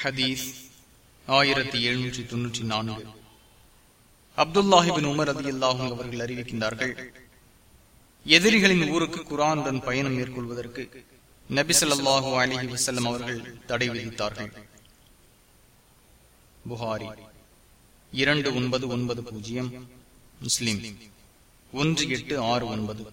ஹதீஸ் ஆயிரத்தி எழுநூற்றி தொன்னூற்றி நான்கு. அப்துல்லாஹிபின் உமர் அதி அல்லாஹும் அவர்கள் அறிவிக்கின்றார்கள் எதிரிகளின் ஊருக்கு குரானுடன் பயணம் மேற்கொள்வதற்கு நபிசல்லாஹு அலி வசல்லம் அவர்கள் தடை விதித்தார்கள். புகாரி இரண்டு ஒன்பது ஒன்பது பூஜ்ஜியம் முஸ்லிம் ஒன்று எட்டு ஆறு ஒன்பது.